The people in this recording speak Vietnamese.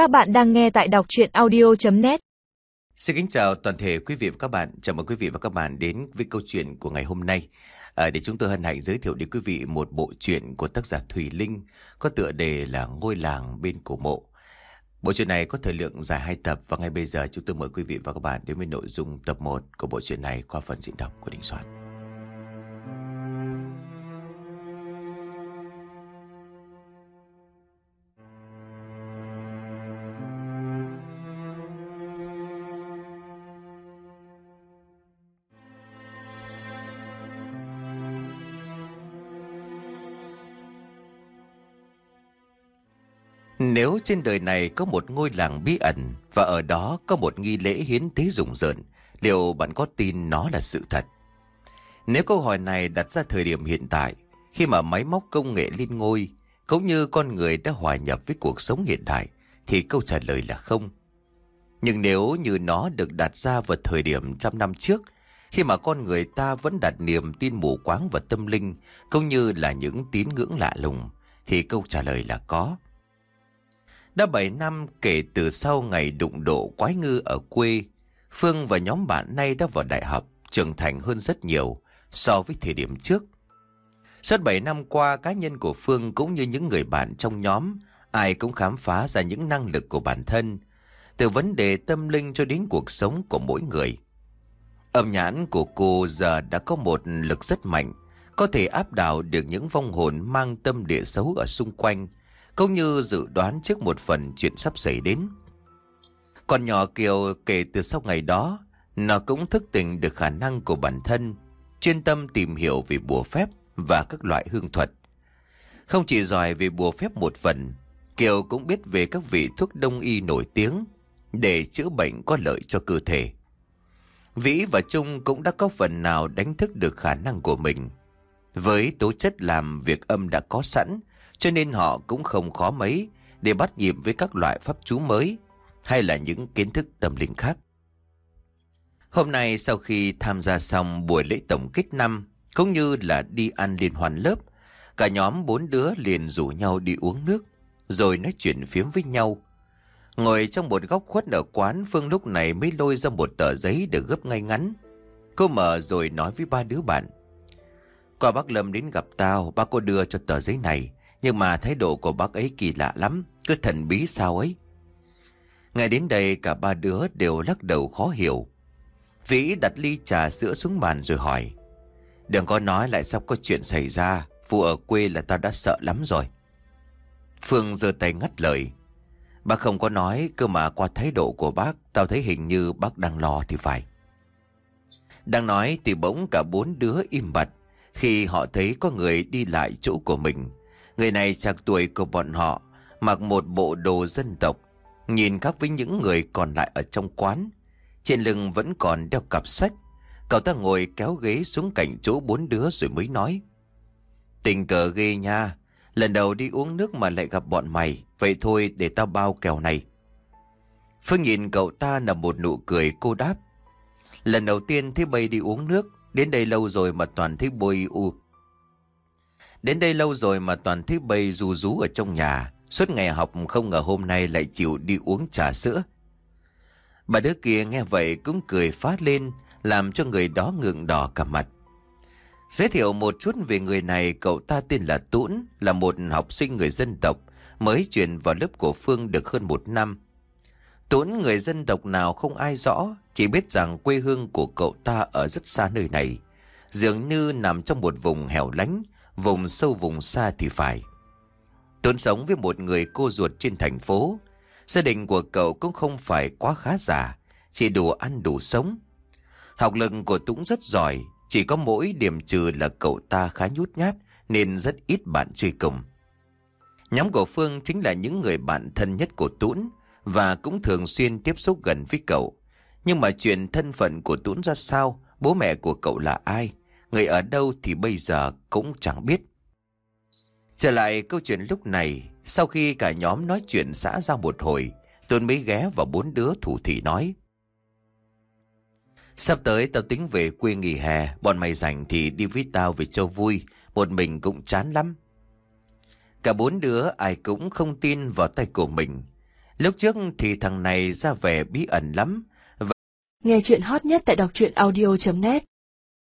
Các bạn đang nghe tại đọc chuyện audio.net Xin kính chào toàn thể quý vị và các bạn. Chào mừng quý vị và các bạn đến với câu chuyện của ngày hôm nay. À, để chúng tôi hân hạnh giới thiệu đến quý vị một bộ truyện của tác giả Thùy Linh có tựa đề là Ngôi làng bên cổ mộ. Bộ truyện này có thời lượng dài hai tập và ngay bây giờ chúng tôi mời quý vị và các bạn đến với nội dung tập 1 của bộ truyện này qua phần diễn đọc của Đình Soạn. Nếu trên đời này có một ngôi làng bí ẩn và ở đó có một nghi lễ hiến tế rùng rợn, liệu bạn có tin nó là sự thật? Nếu câu hỏi này đặt ra thời điểm hiện tại, khi mà máy móc công nghệ lên ngôi, cũng như con người đã hòa nhập với cuộc sống hiện đại, thì câu trả lời là không. Nhưng nếu như nó được đặt ra vào thời điểm trăm năm trước, khi mà con người ta vẫn đặt niềm tin mù quáng vào tâm linh, cũng như là những tín ngưỡng lạ lùng, thì câu trả lời là có. Đã 7 năm kể từ sau ngày đụng độ quái ngư ở quê, Phương và nhóm bạn nay đã vào đại học, trưởng thành hơn rất nhiều so với thời điểm trước. Suốt 7 năm qua, cá nhân của Phương cũng như những người bạn trong nhóm, ai cũng khám phá ra những năng lực của bản thân, từ vấn đề tâm linh cho đến cuộc sống của mỗi người. Âm nhãn của cô giờ đã có một lực rất mạnh, có thể áp đảo được những vong hồn mang tâm địa xấu ở xung quanh, cũng như dự đoán trước một phần chuyện sắp xảy đến. Còn nhỏ Kiều kể từ sau ngày đó, nó cũng thức tỉnh được khả năng của bản thân, chuyên tâm tìm hiểu về bùa phép và các loại hương thuật. Không chỉ giỏi về bùa phép một phần, Kiều cũng biết về các vị thuốc đông y nổi tiếng để chữa bệnh có lợi cho cơ thể. Vĩ và Trung cũng đã có phần nào đánh thức được khả năng của mình. Với tố chất làm việc âm đã có sẵn, cho nên họ cũng không khó mấy để bắt nhịp với các loại pháp chú mới hay là những kiến thức tâm linh khác. Hôm nay sau khi tham gia xong buổi lễ tổng kết năm cũng như là đi ăn liên hoàn lớp, cả nhóm bốn đứa liền rủ nhau đi uống nước rồi nói chuyện phiếm với nhau. Ngồi trong một góc khuất ở quán Phương lúc này mới lôi ra một tờ giấy được gấp ngay ngắn. Cô mở rồi nói với ba đứa bạn. Qua bác Lâm đến gặp tao, ba cô đưa cho tờ giấy này. Nhưng mà thái độ của bác ấy kỳ lạ lắm, cứ thần bí sao ấy. Ngày đến đây cả ba đứa đều lắc đầu khó hiểu. Vĩ đặt ly trà sữa xuống bàn rồi hỏi. Đừng có nói lại sắp có chuyện xảy ra, phụ ở quê là tao đã sợ lắm rồi. Phương giơ tay ngắt lời. Bác không có nói, cơ mà qua thái độ của bác, tao thấy hình như bác đang lo thì phải. Đang nói thì bỗng cả bốn đứa im bặt khi họ thấy có người đi lại chỗ của mình. Người này chạc tuổi của bọn họ, mặc một bộ đồ dân tộc, nhìn khác với những người còn lại ở trong quán. Trên lưng vẫn còn đeo cặp sách. Cậu ta ngồi kéo ghế xuống cạnh chỗ bốn đứa rồi mới nói. Tình cờ ghê nha, lần đầu đi uống nước mà lại gặp bọn mày, vậy thôi để tao bao kèo này. Phương nhìn cậu ta là một nụ cười cô đáp. Lần đầu tiên thấy bay đi uống nước, đến đây lâu rồi mà toàn thấy bôi u Đến đây lâu rồi mà toàn thấy bầy rù rú ở trong nhà. Suốt ngày học không ngờ hôm nay lại chịu đi uống trà sữa. Bà đứa kia nghe vậy cũng cười phát lên, làm cho người đó ngượng đỏ cả mặt. Giới thiệu một chút về người này, cậu ta tên là Tũn, là một học sinh người dân tộc, mới chuyển vào lớp của Phương được hơn một năm. Tũn người dân tộc nào không ai rõ, chỉ biết rằng quê hương của cậu ta ở rất xa nơi này. Dường như nằm trong một vùng hẻo lánh, vùng sâu vùng xa thì phải. Tuấn sống với một người cô ruột trên thành phố. Gia đình của cậu cũng không phải quá khá giả, chỉ đủ ăn đủ sống. Học lực của Tũng rất giỏi, chỉ có mỗi điểm trừ là cậu ta khá nhút nhát nên rất ít bạn chơi cùng. Nhóm của Phương chính là những người bạn thân nhất của Tũng và cũng thường xuyên tiếp xúc gần với cậu. Nhưng mà chuyện thân phận của Tũng ra sao, bố mẹ của cậu là ai, Người ở đâu thì bây giờ cũng chẳng biết. Trở lại câu chuyện lúc này, sau khi cả nhóm nói chuyện xã giao một hồi, Tuấn mới ghé vào bốn đứa thủ thị nói. Sắp tới tao tính về quê nghỉ hè, bọn mày rảnh thì đi với tao về cho vui, một mình cũng chán lắm. Cả bốn đứa ai cũng không tin vào tay của mình. Lúc trước thì thằng này ra vẻ bí ẩn lắm. Nghe chuyện hot nhất tại đọc truyện audio.net